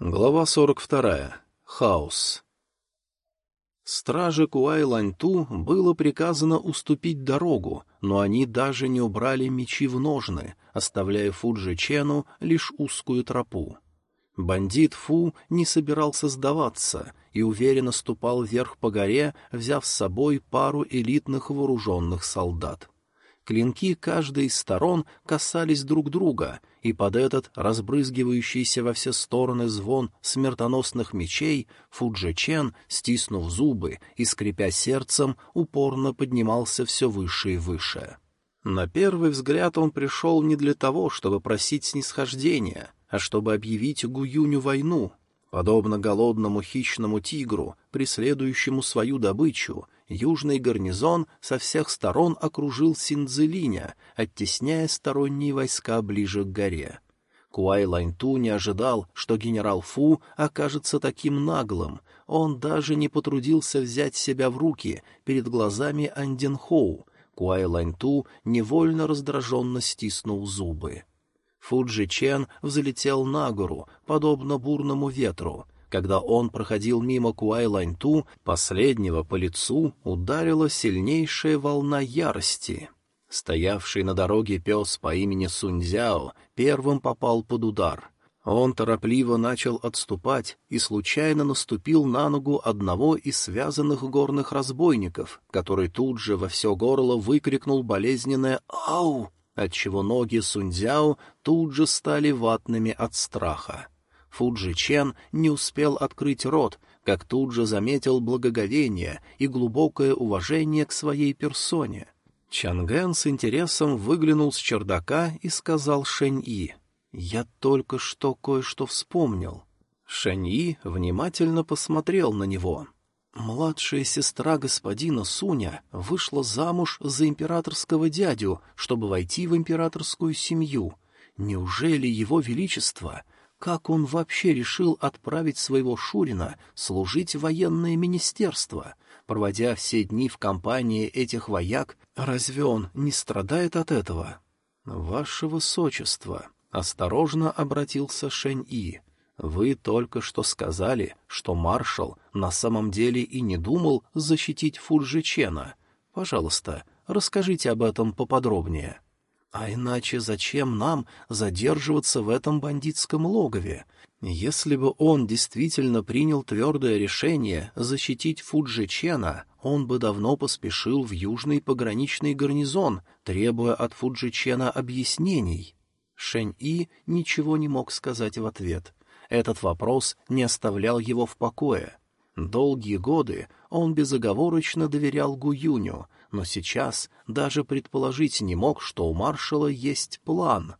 Глава 42. Хаос. Страже Куай-Ланьту было приказано уступить дорогу, но они даже не убрали мечи в ножны, оставляя Фуджи Чену лишь узкую тропу. Бандит Фу не собирался сдаваться и уверенно ступал вверх по горе, взяв с собой пару элитных вооруженных солдат. Клинки каждой из сторон касались друг друга, и под этот разбрызгивающийся во все стороны звон смертоносных мечей Фуджи Чен, стиснув зубы и скрипя сердцем, упорно поднимался все выше и выше. На первый взгляд он пришел не для того, чтобы просить снисхождения, а чтобы объявить Гуюню войну. Подобно голодному хищному тигру, преследующему свою добычу, южный гарнизон со всех сторон окружил Синдзелиня, оттесняя сторонние войска ближе к горе. Куай Ланьту не ожидал, что генерал Фу окажется таким наглым. Он даже не потрудился взять себя в руки перед глазами Анденхоу. Куай Ланьту невольно раздраженно стиснул зубы. Фуджи Чен взлетел на гору, подобно бурному ветру — когда он проходил мимо Куай-Ланьту, последнего по лицу ударила сильнейшая волна ярости. Стоявший на дороге пес по имени Суньцзяо первым попал под удар. Он торопливо начал отступать и случайно наступил на ногу одного из связанных горных разбойников, который тут же во все горло выкрикнул болезненное «Ау!», отчего ноги Суньцзяо тут же стали ватными от страха. Фуджи Чен не успел открыть рот, как тут же заметил благоговение и глубокое уважение к своей персоне. Чанген с интересом выглянул с чердака и сказал Шэнь-И. «Я только что кое-что вспомнил». Шэнь-И внимательно посмотрел на него. Младшая сестра господина Суня вышла замуж за императорского дядю, чтобы войти в императорскую семью. Неужели его величество как он вообще решил отправить своего Шурина служить в военное министерство? Проводя все дни в компании этих вояк, разве он не страдает от этого? «Ваше высочество», — осторожно обратился Шэнь-И, — «вы только что сказали, что маршал на самом деле и не думал защитить Фуджичена. Пожалуйста, расскажите об этом поподробнее». А иначе зачем нам задерживаться в этом бандитском логове? Если бы он действительно принял твердое решение защитить Фуджичена, он бы давно поспешил в южный пограничный гарнизон, требуя от Фуджичена объяснений. Шэнь-И ничего не мог сказать в ответ. Этот вопрос не оставлял его в покое. Долгие годы он безоговорочно доверял Гуюню, но сейчас даже предположить не мог, что у маршала есть план.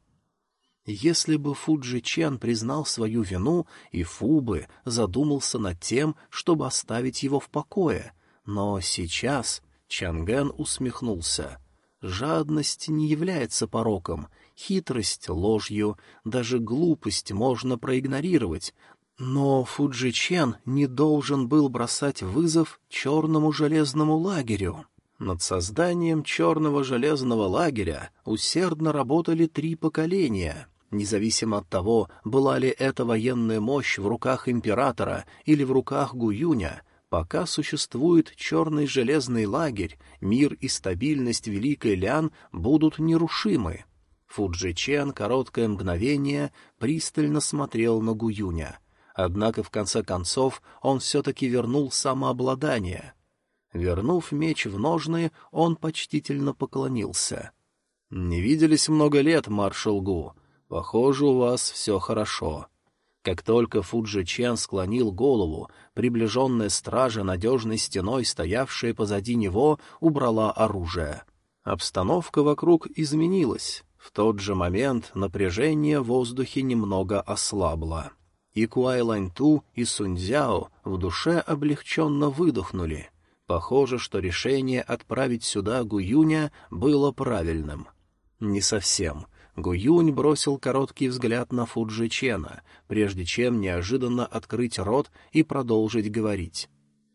Если бы Фуджи Чен признал свою вину, и Фу бы задумался над тем, чтобы оставить его в покое. Но сейчас Чанген усмехнулся. Жадность не является пороком, хитрость — ложью, даже глупость можно проигнорировать, но Фуджи Чен не должен был бросать вызов черному железному лагерю. Над созданием черного железного лагеря усердно работали три поколения. Независимо от того, была ли эта военная мощь в руках императора или в руках Гуюня, пока существует черный железный лагерь, мир и стабильность Великой Лян будут нерушимы. Фуджи Чен короткое мгновение пристально смотрел на Гуюня. Однако, в конце концов, он все-таки вернул самообладание — Вернув меч в ножны, он почтительно поклонился. — Не виделись много лет, маршал Гу. Похоже, у вас все хорошо. Как только Фуджи Чен склонил голову, приближенная стража надежной стеной, стоявшая позади него, убрала оружие. Обстановка вокруг изменилась. В тот же момент напряжение в воздухе немного ослабло. И Куай Ланьту, и Суньцзяо в душе облегченно выдохнули — Похоже, что решение отправить сюда Гуюня было правильным. Не совсем. Гуюнь бросил короткий взгляд на Фуджи Чена, прежде чем неожиданно открыть рот и продолжить говорить.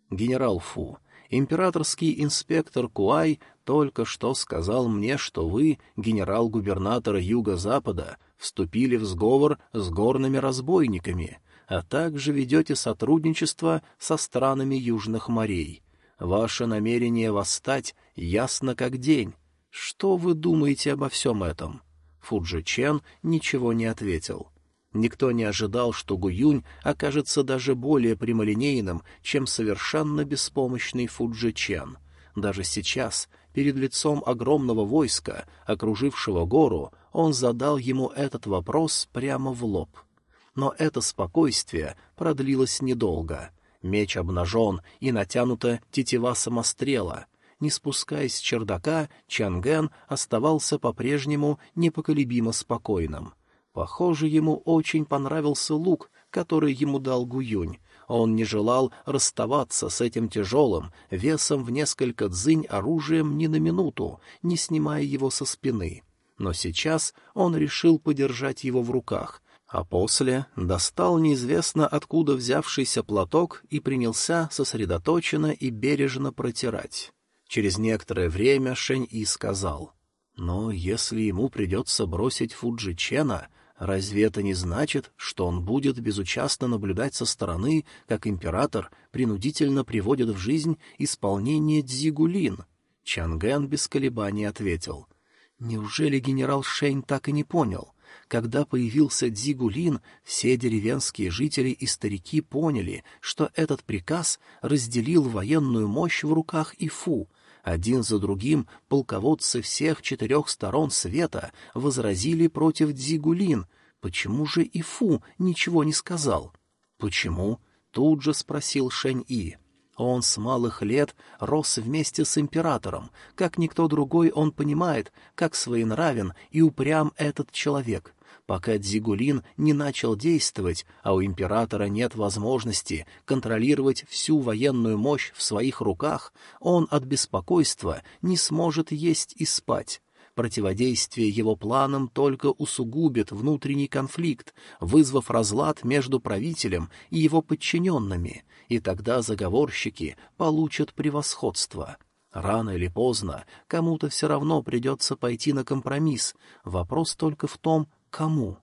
«Генерал Фу, императорский инспектор Куай только что сказал мне, что вы, генерал-губернатор Юго-Запада, вступили в сговор с горными разбойниками. а также ведете сотрудничество со странами южных морей. Ваше намерение восстать ясно как день. Что вы думаете обо всем этом?» Фуджи Чен ничего не ответил. Никто не ожидал, что Гуюнь окажется даже более прямолинейным, чем совершенно беспомощный Фуджи Чен. Даже сейчас, перед лицом огромного войска, окружившего гору, он задал ему этот вопрос прямо в лоб. Но это спокойствие продлилось недолго. Меч обнажен и натянута тетива самострела. Не спускаясь с чердака, Чанген оставался по-прежнему непоколебимо спокойным. Похоже, ему очень понравился лук, который ему дал Гуюнь. Он не желал расставаться с этим тяжелым, весом в несколько дзынь оружием ни на минуту, не снимая его со спины. Но сейчас он решил подержать его в руках, а после достал неизвестно откуда взявшийся платок и принялся сосредоточенно и бережно протирать. Через некоторое время Шэнь-И сказал, «Но если ему придется бросить Фуджи Чена, Разве это не значит, что он будет безучастно наблюдать со стороны, как император принудительно приводит в жизнь исполнение Дзигулин? Чанген без колебаний ответил. Неужели генерал Шень так и не понял? Когда появился Дзигулин, все деревенские жители и старики поняли, что этот приказ разделил военную мощь в руках Ифу — один за другим полководцы всех четырех сторон света возразили против Дзигулин. Почему же Ифу ничего не сказал? «Почему?» — тут же спросил Шэнь-И. Он с малых лет рос вместе с императором. Как никто другой он понимает, как своенравен и упрям этот человек. Пока Дзигулин не начал действовать, а у императора нет возможности контролировать всю военную мощь в своих руках, он от беспокойства не сможет есть и спать. Противодействие его планам только усугубит внутренний конфликт, вызвав разлад между правителем и его подчиненными, и тогда заговорщики получат превосходство. Рано или поздно кому-то все равно придется пойти на компромисс, вопрос только в том, Кому?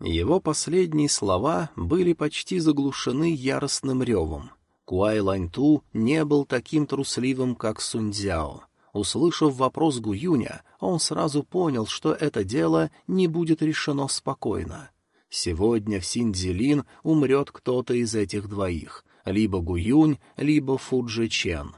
Его последние слова были почти заглушены яростным ревом. Куай Ланьту не был таким трусливым, как Сунцзяо. Услышав вопрос Гуюня, он сразу понял, что это дело не будет решено спокойно. Сегодня в Синдзилин умрет кто-то из этих двоих, либо Гуюнь, либо Фуджи Чен.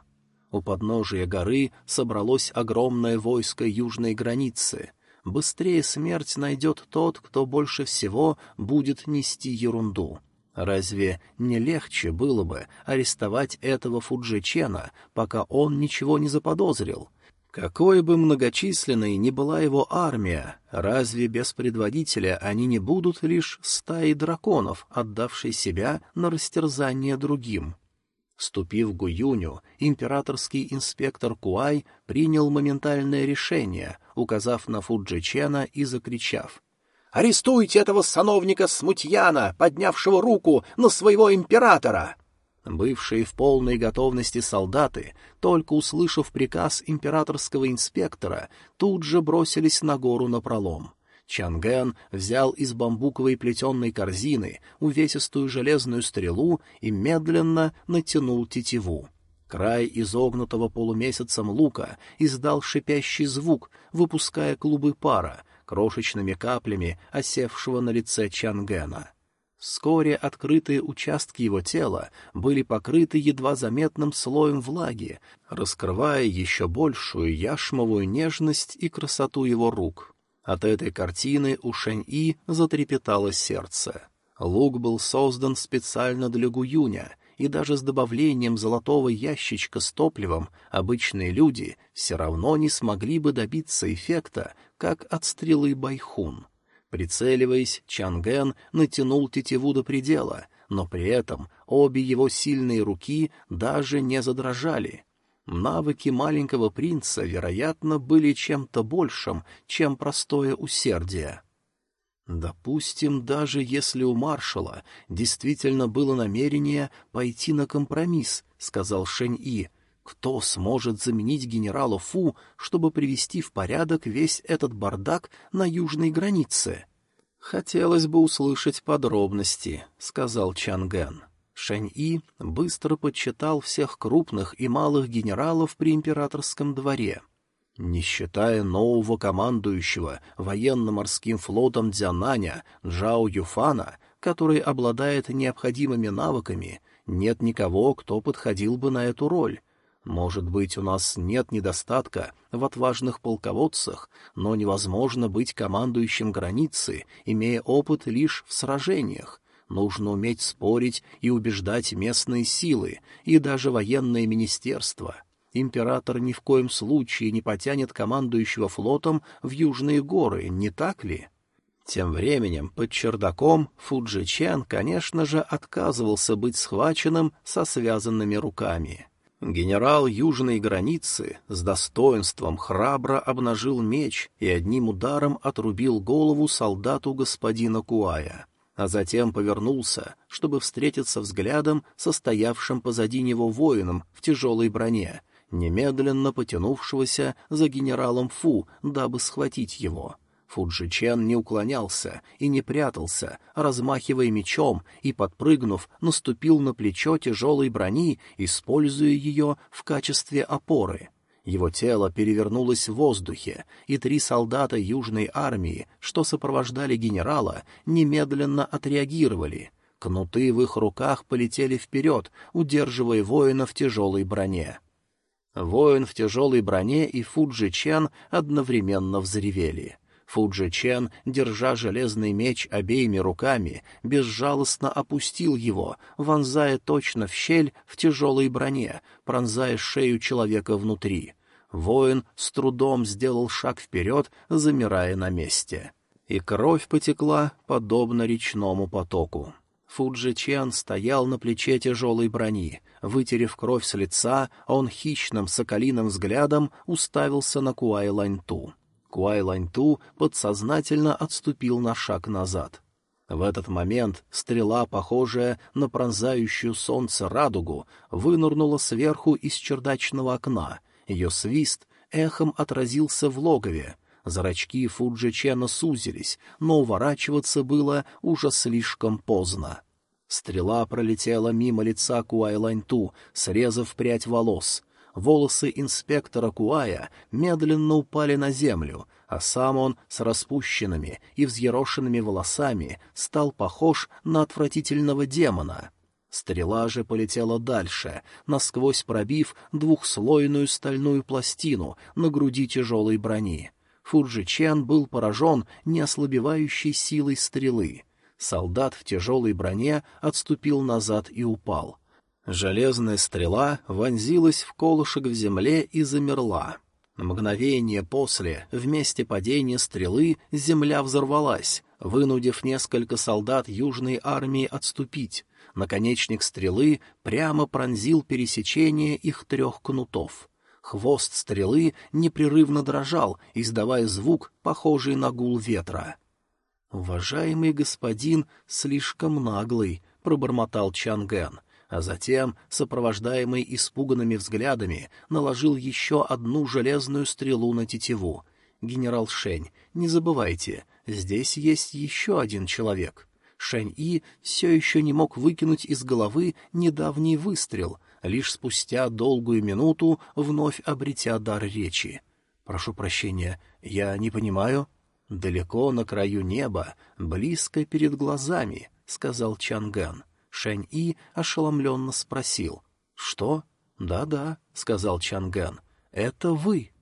У подножия горы собралось огромное войско южной границы — быстрее смерть найдет тот, кто больше всего будет нести ерунду. Разве не легче было бы арестовать этого Фуджичена, пока он ничего не заподозрил? Какой бы многочисленной ни была его армия, разве без предводителя они не будут лишь стаей драконов, отдавшей себя на растерзание другим? Вступив в Гуюню, императорский инспектор Куай принял моментальное решение, указав на Фуджичена и закричав. «Арестуйте этого сановника Смутьяна, поднявшего руку на своего императора!» Бывшие в полной готовности солдаты, только услышав приказ императорского инспектора, тут же бросились на гору напролом. Чанген взял из бамбуковой плетенной корзины увесистую железную стрелу и медленно натянул тетиву. Край изогнутого полумесяцем лука издал шипящий звук, выпуская клубы пара, крошечными каплями осевшего на лице Чангена. Вскоре открытые участки его тела были покрыты едва заметным слоем влаги, раскрывая еще большую яшмовую нежность и красоту его рук. От этой картины у Шэнь-И затрепетало сердце. Лук был создан специально для Гуюня, и даже с добавлением золотого ящичка с топливом обычные люди все равно не смогли бы добиться эффекта, как от стрелы Байхун. Прицеливаясь, Чанген натянул тетиву до предела, но при этом обе его сильные руки даже не задрожали — Навыки маленького принца, вероятно, были чем-то большим, чем простое усердие. Допустим, даже если у маршала действительно было намерение пойти на компромисс, сказал Шэнь-И, кто сможет заменить генерала Фу, чтобы привести в порядок весь этот бардак на южной границе? «Хотелось бы услышать подробности», — сказал Чангэн. Шэнь-И быстро подсчитал всех крупных и малых генералов при императорском дворе. Не считая нового командующего военно-морским флотом Дзянаня Джао Юфана, который обладает необходимыми навыками, нет никого, кто подходил бы на эту роль. Может быть, у нас нет недостатка в отважных полководцах, но невозможно быть командующим границы, имея опыт лишь в сражениях. Нужно уметь спорить и убеждать местные силы и даже военное министерство. Император ни в коем случае не потянет командующего флотом в южные горы, не так ли? Тем временем под чердаком Фуджи конечно же, отказывался быть схваченным со связанными руками. Генерал южной границы с достоинством храбро обнажил меч и одним ударом отрубил голову солдату господина Куая, а затем повернулся, чтобы встретиться взглядом со стоявшим позади него воином в тяжелой броне, немедленно потянувшегося за генералом Фу, дабы схватить его. — Фуджичен не уклонялся и не прятался, размахивая мечом и, подпрыгнув, наступил на плечо тяжелой брони, используя ее в качестве опоры. Его тело перевернулось в воздухе, и три солдата Южной армии, что сопровождали генерала, немедленно отреагировали. Кнуты в их руках полетели вперед, удерживая воина в тяжелой броне. Воин в тяжелой броне и Фуджи Чен одновременно взревели — Фуджи Чен, держа железный меч обеими руками, безжалостно опустил его, вонзая точно в щель в тяжелой броне, пронзая шею человека внутри. Воин с трудом сделал шаг вперед, замирая на месте. И кровь потекла, подобно речному потоку. Фуджи Чен стоял на плече тяжелой брони. Вытерев кровь с лица, он хищным соколиным взглядом уставился на Куай Ланьту. Куай Ланьту подсознательно отступил на шаг назад. В этот момент стрела, похожая на пронзающую солнце радугу, вынырнула сверху из чердачного окна. Ее свист эхом отразился в логове. Зрачки Фуджи Чена сузились, но уворачиваться было уже слишком поздно. Стрела пролетела мимо лица Куай Ланьту, срезав прядь волос — волосы инспектора Куая медленно упали на землю, а сам он с распущенными и взъерошенными волосами стал похож на отвратительного демона. Стрела же полетела дальше, насквозь пробив двухслойную стальную пластину на груди тяжелой брони. Фуджи был поражен неослабевающей силой стрелы. Солдат в тяжелой броне отступил назад и упал — Железная стрела вонзилась в колышек в земле и замерла. Мгновение после, в месте падения стрелы, земля взорвалась, вынудив несколько солдат южной армии отступить. Наконечник стрелы прямо пронзил пересечение их трех кнутов. Хвост стрелы непрерывно дрожал, издавая звук, похожий на гул ветра. «Уважаемый господин слишком наглый», — пробормотал Чанген а затем, сопровождаемый испуганными взглядами, наложил еще одну железную стрелу на тетиву. «Генерал Шень, не забывайте, здесь есть еще один человек». Шэнь-И все еще не мог выкинуть из головы недавний выстрел, лишь спустя долгую минуту вновь обретя дар речи. «Прошу прощения, я не понимаю». «Далеко на краю неба, близко перед глазами», — сказал Чанган. Шэнь-И ошеломленно спросил. «Что?» «Да-да», — сказал Чанган. «Это вы».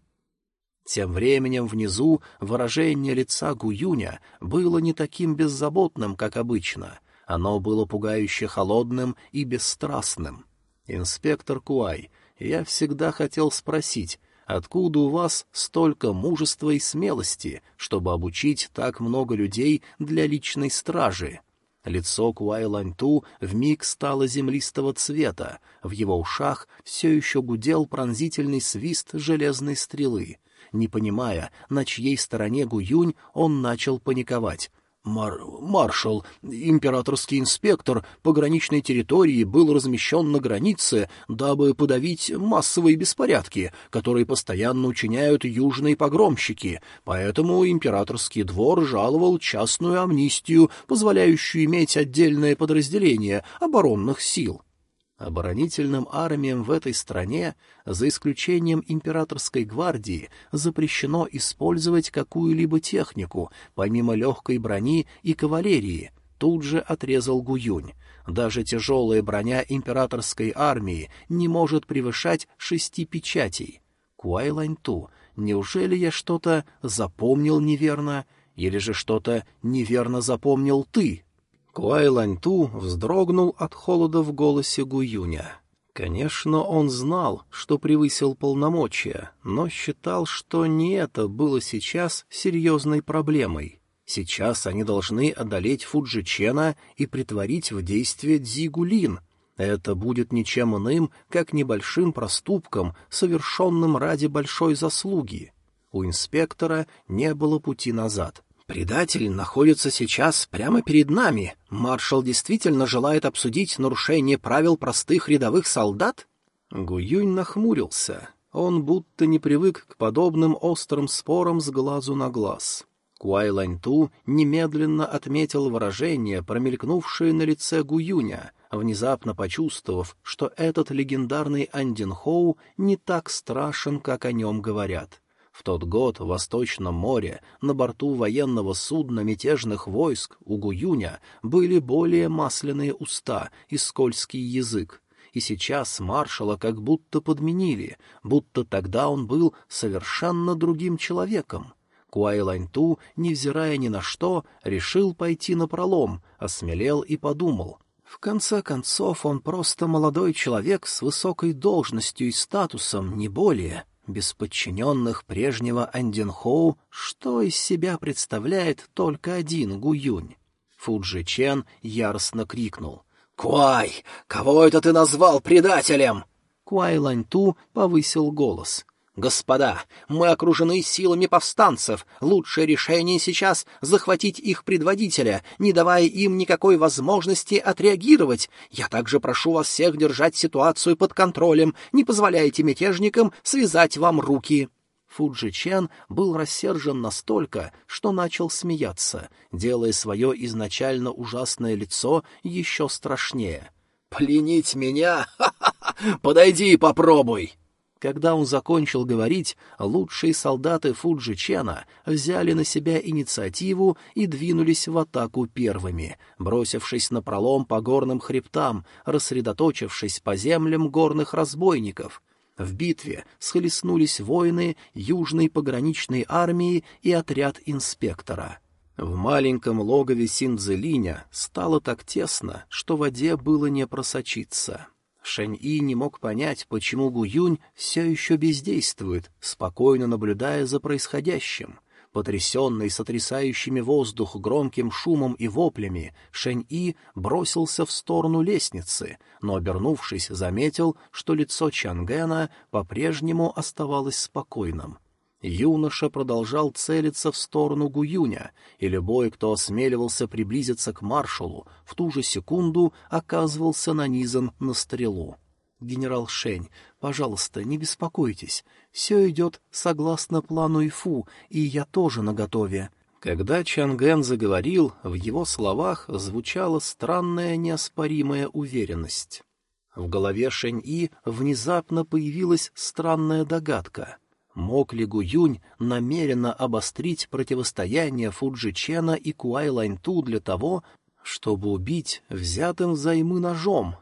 Тем временем внизу выражение лица Гуюня было не таким беззаботным, как обычно. Оно было пугающе холодным и бесстрастным. «Инспектор Куай, я всегда хотел спросить, откуда у вас столько мужества и смелости, чтобы обучить так много людей для личной стражи?» Лицо Куай Ланьту вмиг стало землистого цвета, в его ушах все еще гудел пронзительный свист железной стрелы. Не понимая, на чьей стороне Гуюнь, он начал паниковать. Мар... «Маршал, императорский инспектор пограничной территории был размещен на границе, дабы подавить массовые беспорядки, которые постоянно учиняют южные погромщики, поэтому императорский двор жаловал частную амнистию, позволяющую иметь отдельное подразделение оборонных сил. Оборонительным армиям в этой стране, за исключением императорской гвардии, запрещено использовать какую-либо технику, помимо легкой брони и кавалерии, тут же отрезал Гуюнь. Даже тяжелая броня императорской армии не может превышать шести печатей. Куай Ланьту, неужели я что-то запомнил неверно, или же что-то неверно запомнил ты?» Куай Ланьту вздрогнул от холода в голосе Гуюня. Конечно, он знал, что превысил полномочия, но считал, что не это было сейчас серьезной проблемой. Сейчас они должны одолеть Фуджичена и притворить в действие Дзигулин. Это будет ничем иным, как небольшим проступком, совершенным ради большой заслуги. У инспектора не было пути назад. «Предатель находится сейчас прямо перед нами. Маршал действительно желает обсудить нарушение правил простых рядовых солдат?» Гуюнь нахмурился. Он будто не привык к подобным острым спорам с глазу на глаз. Куай Ланьту немедленно отметил выражение, промелькнувшее на лице Гуюня, внезапно почувствовав, что этот легендарный Андин Хоу не так страшен, как о нем говорят. В тот год в Восточном море на борту военного судна мятежных войск у Гуюня были более масляные уста и скользкий язык, и сейчас маршала как будто подменили, будто тогда он был совершенно другим человеком. Куай Ланьту, невзирая ни на что, решил пойти на пролом, осмелел и подумал — в конце концов, он просто молодой человек с высокой должностью и статусом, не более. Без подчиненных прежнего Андинхоу что из себя представляет только один Гуюнь? Фуджи Чен яростно крикнул. «Куай, кого это ты назвал предателем?» Куай Ланьту повысил голос. «Господа, мы окружены силами повстанцев. Лучшее решение сейчас — захватить их предводителя, не давая им никакой возможности отреагировать. Я также прошу вас всех держать ситуацию под контролем, не позволяйте мятежникам связать вам руки». Фуджи Чен был рассержен настолько, что начал смеяться, делая свое изначально ужасное лицо еще страшнее. «Пленить меня? Ха-ха-ха! Подойди и попробуй!» Когда он закончил говорить, лучшие солдаты Фуджичена взяли на себя инициативу и двинулись в атаку первыми, бросившись на пролом по горным хребтам, рассредоточившись по землям горных разбойников. В битве схлестнулись воины Южной пограничной армии и отряд инспектора. В маленьком логове Синдзелиня стало так тесно, что воде было не просочиться. Шэнь-И не мог понять, почему Гу-Юнь все еще бездействует, спокойно наблюдая за происходящим. Потрясенный сотрясающими воздух громким шумом и воплями, Шэнь-И бросился в сторону лестницы, но, обернувшись, заметил, что лицо Чангена по-прежнему оставалось спокойным. Юноша продолжал целиться в сторону Гуюня, и любой, кто осмеливался приблизиться к маршалу, в ту же секунду оказывался нанизан на стрелу. «Генерал Шень, пожалуйста, не беспокойтесь. Все идет согласно плану Ифу, и я тоже наготове». Когда Чанген заговорил, в его словах звучала странная неоспоримая уверенность. В голове Шень-И внезапно появилась странная догадка — Мог ли Гуюнь намеренно обострить противостояние Фуджи Чена и Куай Ланьту для того, чтобы убить взятым взаймы ножом?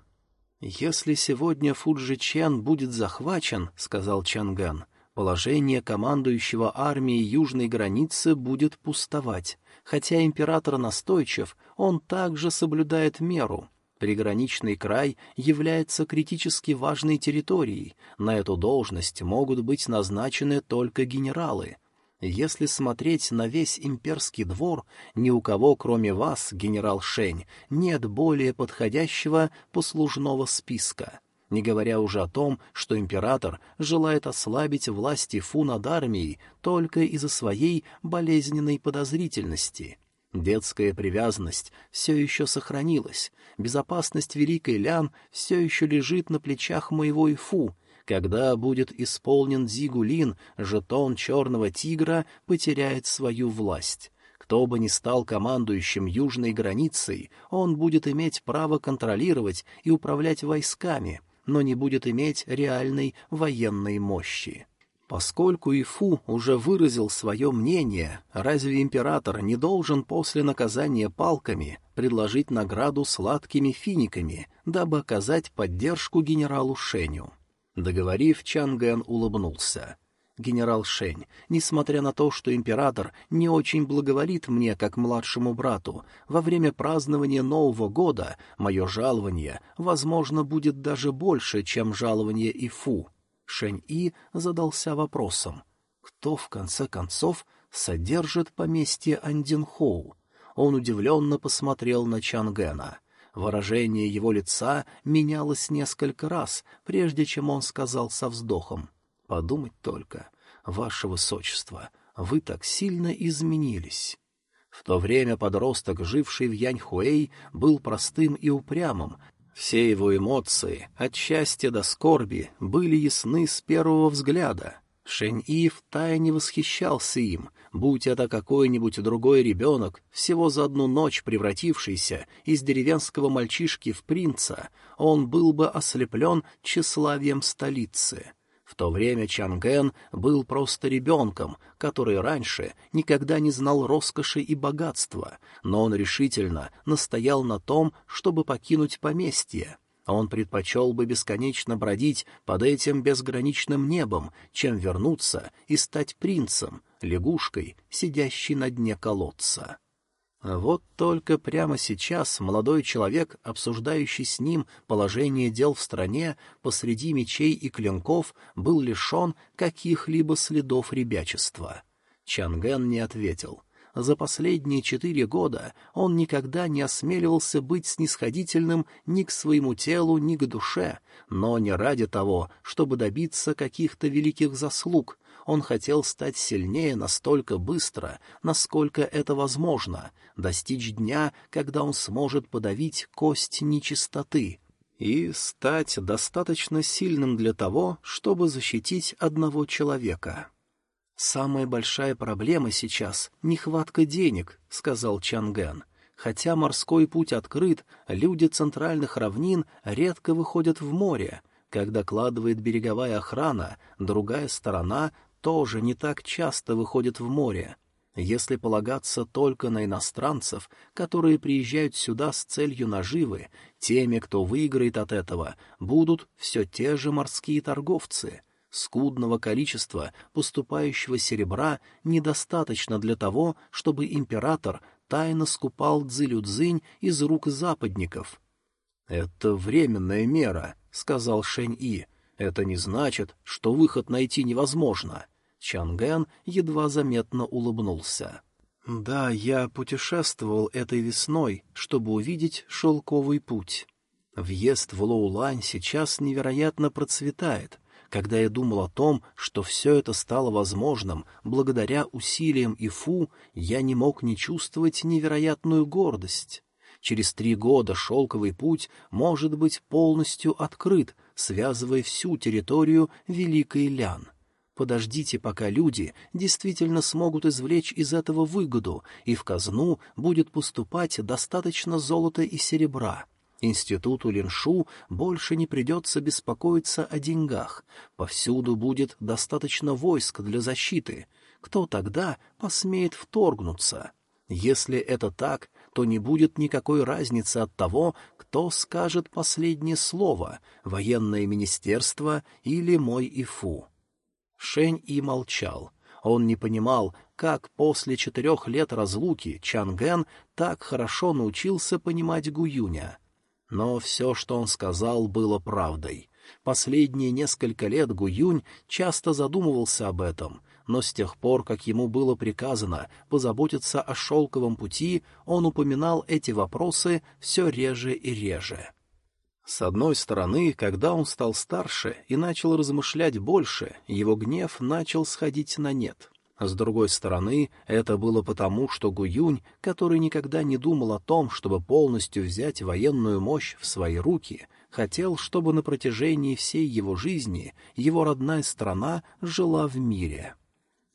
«Если сегодня Фуджи Чен будет захвачен, — сказал Чанган, — положение командующего армией южной границы будет пустовать. Хотя император настойчив, он также соблюдает меру. Приграничный край является критически важной территорией, на эту должность могут быть назначены только генералы. Если смотреть на весь имперский двор, ни у кого, кроме вас, генерал Шень, нет более подходящего послужного списка. Не говоря уже о том, что император желает ослабить власти Фу над армией только из-за своей болезненной подозрительности — Детская привязанность все еще сохранилась, безопасность Великой Лян все еще лежит на плечах моего Ифу. Когда будет исполнен Зигулин, жетон Черного Тигра потеряет свою власть. Кто бы ни стал командующим южной границей, он будет иметь право контролировать и управлять войсками, но не будет иметь реальной военной мощи. Поскольку Ифу уже выразил свое мнение, разве император не должен после наказания палками предложить награду сладкими финиками, дабы оказать поддержку генералу Шеню? Договорив, Чангэн улыбнулся. «Генерал Шень, несмотря на то, что император не очень благоволит мне как младшему брату, во время празднования Нового года мое жалование, возможно, будет даже больше, чем жалование Ифу». Шэнь-И задался вопросом, кто, в конце концов, содержит поместье Андинхоу? Он удивленно посмотрел на Чангена. Выражение его лица менялось несколько раз, прежде чем он сказал со вздохом. «Подумать только, ваше высочество, вы так сильно изменились». В то время подросток, живший в Яньхуэй, был простым и упрямым, все его эмоции, от счастья до скорби, были ясны с первого взгляда. Шэнь-И втайне восхищался им, будь это какой-нибудь другой ребенок, всего за одну ночь превратившийся из деревенского мальчишки в принца, он был бы ослеплен тщеславием столицы. В то время Чанген был просто ребенком, который раньше никогда не знал роскоши и богатства, но он решительно настоял на том, чтобы покинуть поместье. Он предпочел бы бесконечно бродить под этим безграничным небом, чем вернуться и стать принцем, лягушкой, сидящей на дне колодца. Вот только прямо сейчас молодой человек, обсуждающий с ним положение дел в стране, посреди мечей и клинков, был лишен каких-либо следов ребячества. Чанген не ответил. За последние четыре года он никогда не осмеливался быть снисходительным ни к своему телу, ни к душе, но не ради того, чтобы добиться каких-то великих заслуг, он хотел стать сильнее настолько быстро, насколько это возможно, достичь дня, когда он сможет подавить кость нечистоты и стать достаточно сильным для того, чтобы защитить одного человека. «Самая большая проблема сейчас — нехватка денег», — сказал Чангэн. «Хотя морской путь открыт, люди центральных равнин редко выходят в море. Когда кладывает береговая охрана, другая сторона тоже не так часто выходит в море. Если полагаться только на иностранцев, которые приезжают сюда с целью наживы, теми, кто выиграет от этого, будут все те же морские торговцы. Скудного количества поступающего серебра недостаточно для того, чтобы император тайно скупал дзилюдзинь из рук западников. «Это временная мера», — сказал Шэнь-И. «Это не значит, что выход найти невозможно». Чангэн едва заметно улыбнулся. «Да, я путешествовал этой весной, чтобы увидеть шелковый путь. Въезд в Лоулань сейчас невероятно процветает. Когда я думал о том, что все это стало возможным благодаря усилиям Ифу, я не мог не чувствовать невероятную гордость. Через три года шелковый путь может быть полностью открыт, связывая всю территорию Великой Лян. Подождите, пока люди действительно смогут извлечь из этого выгоду, и в казну будет поступать достаточно золота и серебра. Институту Линшу больше не придется беспокоиться о деньгах. Повсюду будет достаточно войск для защиты. Кто тогда посмеет вторгнуться? Если это так, то не будет никакой разницы от того, кто скажет последнее слово — военное министерство или мой Ифу. Шень и молчал. Он не понимал, как после четырех лет разлуки Чанген так хорошо научился понимать Гуюня. Но все, что он сказал, было правдой. Последние несколько лет Гуюнь часто задумывался об этом, но с тех пор, как ему было приказано позаботиться о шелковом пути, он упоминал эти вопросы все реже и реже. С одной стороны, когда он стал старше и начал размышлять больше, его гнев начал сходить на нет. С другой стороны, это было потому, что Гуюнь, который никогда не думал о том, чтобы полностью взять военную мощь в свои руки, хотел, чтобы на протяжении всей его жизни его родная страна жила в мире.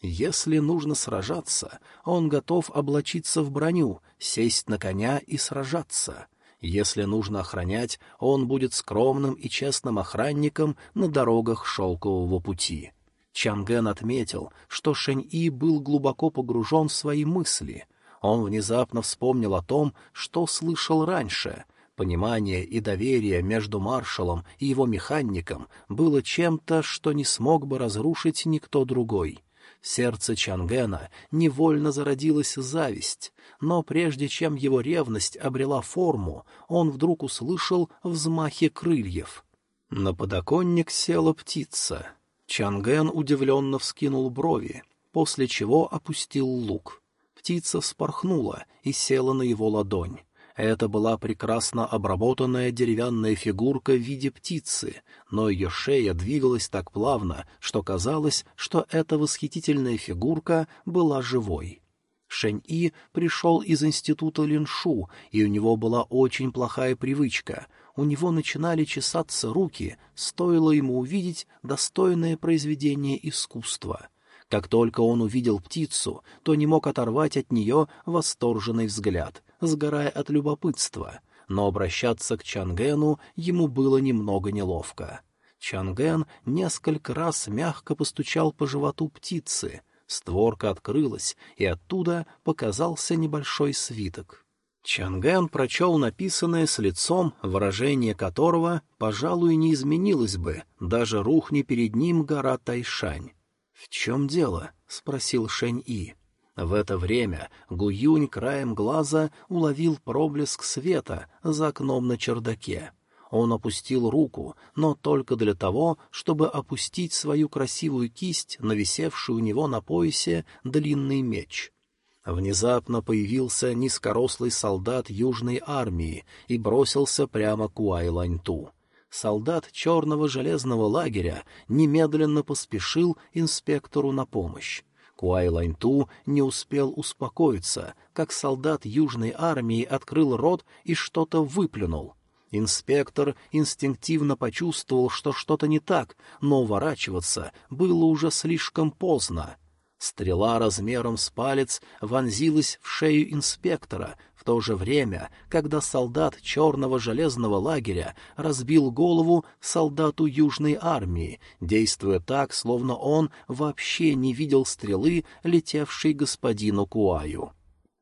Если нужно сражаться, он готов облачиться в броню, сесть на коня и сражаться. Если нужно охранять, он будет скромным и честным охранником на дорогах шелкового пути. Чанген отметил, что Шэнь-И был глубоко погружен в свои мысли. Он внезапно вспомнил о том, что слышал раньше. Понимание и доверие между маршалом и его механиком было чем-то, что не смог бы разрушить никто другой. В сердце Чангена невольно зародилась зависть, но прежде чем его ревность обрела форму, он вдруг услышал взмахи крыльев. На подоконник села птица — Чанген удивленно вскинул брови, после чего опустил лук. Птица вспорхнула и села на его ладонь. Это была прекрасно обработанная деревянная фигурка в виде птицы, но ее шея двигалась так плавно, что казалось, что эта восхитительная фигурка была живой. Шэнь-И пришел из института Линшу, и у него была очень плохая привычка у него начинали чесаться руки, стоило ему увидеть достойное произведение искусства. Как только он увидел птицу, то не мог оторвать от нее восторженный взгляд, сгорая от любопытства, но обращаться к Чангену ему было немного неловко. Чанген несколько раз мягко постучал по животу птицы, створка открылась, и оттуда показался небольшой свиток. Чангэн прочел написанное с лицом, выражение которого, пожалуй, не изменилось бы, даже рухни перед ним гора Тайшань. «В чем дело?» — спросил Шэнь-И. В это время Гуюнь краем глаза уловил проблеск света за окном на чердаке. Он опустил руку, но только для того, чтобы опустить свою красивую кисть, нависевшую у него на поясе длинный меч — Внезапно появился низкорослый солдат Южной армии и бросился прямо к Уайланьту. Солдат черного железного лагеря немедленно поспешил инспектору на помощь. Куайланьту не успел успокоиться, как солдат Южной армии открыл рот и что-то выплюнул. Инспектор инстинктивно почувствовал, что что-то не так, но уворачиваться было уже слишком поздно. Стрела размером с палец вонзилась в шею инспектора, то же время, когда солдат черного железного лагеря разбил голову солдату Южной армии, действуя так, словно он вообще не видел стрелы, летевшей господину Куаю.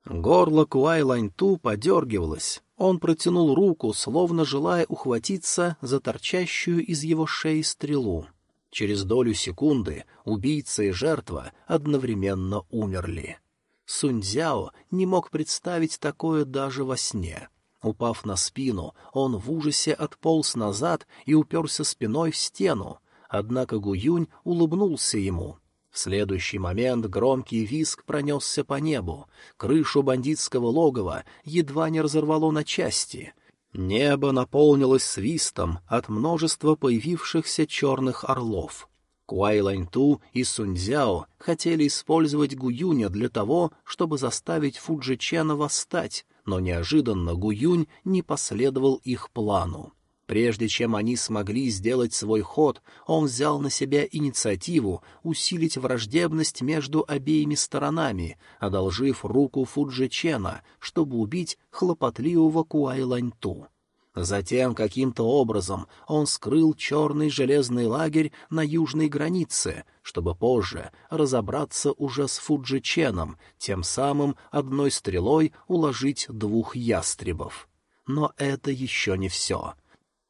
Горло Куай Ланьту подергивалось. Он протянул руку, словно желая ухватиться за торчащую из его шеи стрелу. Через долю секунды убийца и жертва одновременно умерли. Суньцзяо не мог представить такое даже во сне. Упав на спину, он в ужасе отполз назад и уперся спиной в стену, однако Гуюнь улыбнулся ему. В следующий момент громкий визг пронесся по небу, крышу бандитского логова едва не разорвало на части — Небо наполнилось свистом от множества появившихся черных орлов. Куай Ланьту и Суньцзяо хотели использовать Гуюня для того, чтобы заставить Фуджичена восстать, но неожиданно Гуюнь не последовал их плану. Прежде чем они смогли сделать свой ход, он взял на себя инициативу усилить враждебность между обеими сторонами, одолжив руку Фуджичена, чтобы убить хлопотливого Куайланьту. Затем каким-то образом он скрыл черный железный лагерь на южной границе, чтобы позже разобраться уже с Фуджиченом, тем самым одной стрелой уложить двух ястребов. Но это еще не все.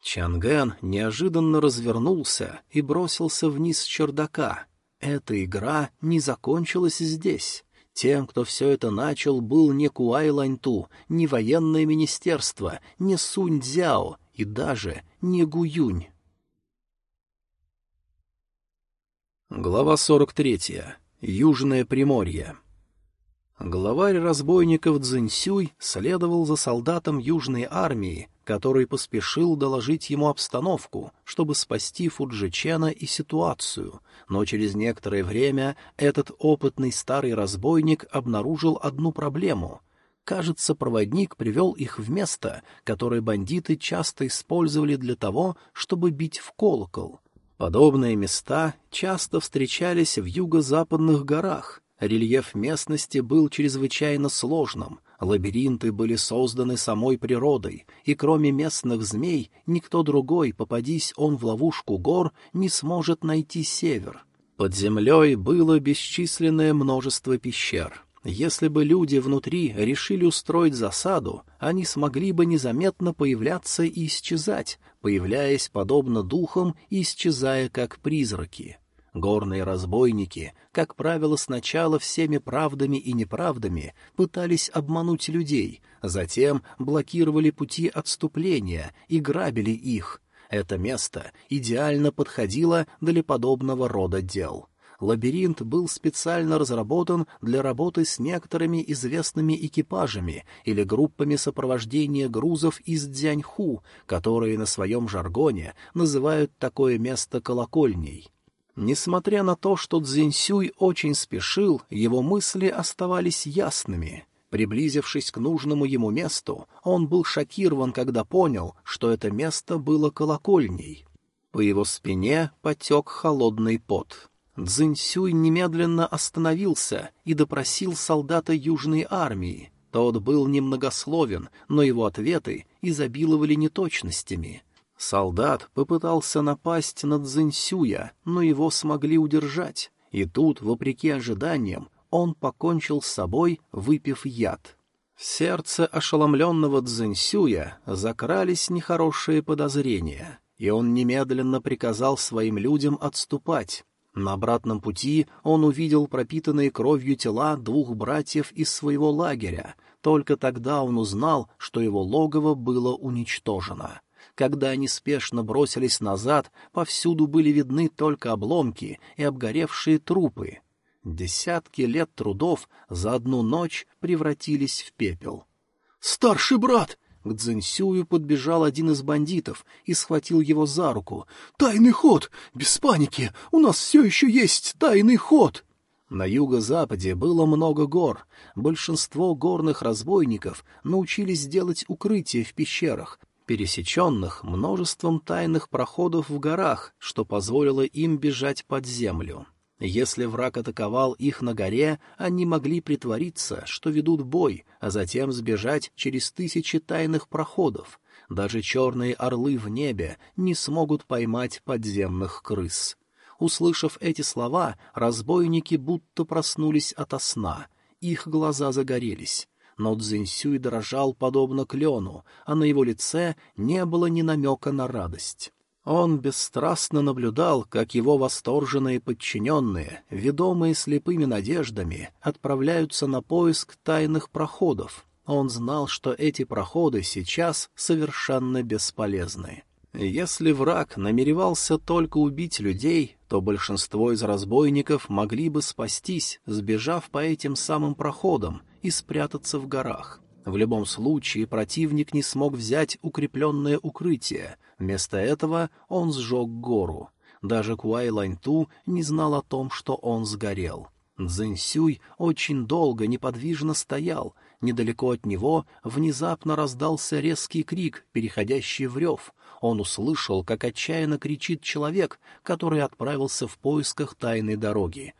Чангэн неожиданно развернулся и бросился вниз с чердака. Эта игра не закончилась здесь. Тем, кто все это начал, был не Куай Ланьту, не военное министерство, не Сунь Цзяо и даже не Гуюнь. Глава 43. Южное Приморье. Главарь разбойников Цзиньсюй следовал за солдатом Южной армии, который поспешил доложить ему обстановку, чтобы спасти Фуджичена и ситуацию, но через некоторое время этот опытный старый разбойник обнаружил одну проблему. Кажется, проводник привел их в место, которое бандиты часто использовали для того, чтобы бить в колокол. Подобные места часто встречались в юго-западных горах. Рельеф местности был чрезвычайно сложным, лабиринты были созданы самой природой, и кроме местных змей никто другой, попадись он в ловушку гор, не сможет найти север. Под землей было бесчисленное множество пещер. Если бы люди внутри решили устроить засаду, они смогли бы незаметно появляться и исчезать, появляясь подобно духам и исчезая как призраки. Горные разбойники, как правило, сначала всеми правдами и неправдами пытались обмануть людей, затем блокировали пути отступления и грабили их, это место идеально подходило для подобного рода дел. Лабиринт был специально разработан для работы с некоторыми известными экипажами или группами сопровождения грузов из Дзяньху, которые на своем жаргоне называют такое место колокольней. Несмотря на то, что Цзиньсюй очень спешил, его мысли оставались ясными — Приблизившись к нужному ему месту, он был шокирован, когда понял, что это место было колокольней. По его спине потек холодный пот. Цзиньсюй немедленно остановился и допросил солдата Южной армии. Тот был немногословен, но его ответы изобиловали неточностями. Солдат попытался напасть на Цзиньсюя, но его смогли удержать. И тут, вопреки ожиданиям, он покончил с собой, выпив яд. В сердце ошеломленного Цзэньсюя закрались нехорошие подозрения, и он немедленно приказал своим людям отступать. На обратном пути он увидел пропитанные кровью тела двух братьев из своего лагеря. Только тогда он узнал, что его логово было уничтожено. Когда они спешно бросились назад, повсюду были видны только обломки и обгоревшие трупы. Десятки лет трудов за одну ночь превратились в пепел. «Старший брат!» К Цзиньсюю подбежал один из бандитов и схватил его за руку. «Тайный ход! Без паники! У нас все еще есть тайный ход!» На юго-западе было много гор. Большинство горных разбойников научились делать укрытия в пещерах, пересеченных множеством тайных проходов в горах, что позволило им бежать под землю. Если враг атаковал их на горе, они могли притвориться, что ведут бой, а затем сбежать через тысячи тайных проходов. Даже черные орлы в небе не смогут поймать подземных крыс. Услышав эти слова, разбойники будто проснулись ото сна. Их глаза загорелись. Но Цзиньсюй дрожал подобно клену, а на его лице не было ни намека на радость. Он бесстрастно наблюдал, как его восторженные подчиненные, ведомые слепыми надеждами, отправляются на поиск тайных проходов. Он знал, что эти проходы сейчас совершенно бесполезны. Если враг намеревался только убить людей, то большинство из разбойников могли бы спастись, сбежав по этим самым проходам и спрятаться в горах. В любом случае противник не смог взять укрепленное укрытие, вместо этого он сжег гору. Даже Куай Ланьту не знал о том, что он сгорел. Цзэньсюй очень долго неподвижно стоял. Недалеко от него внезапно раздался резкий крик, переходящий в рев. Он услышал, как отчаянно кричит человек, который отправился в поисках тайной дороги.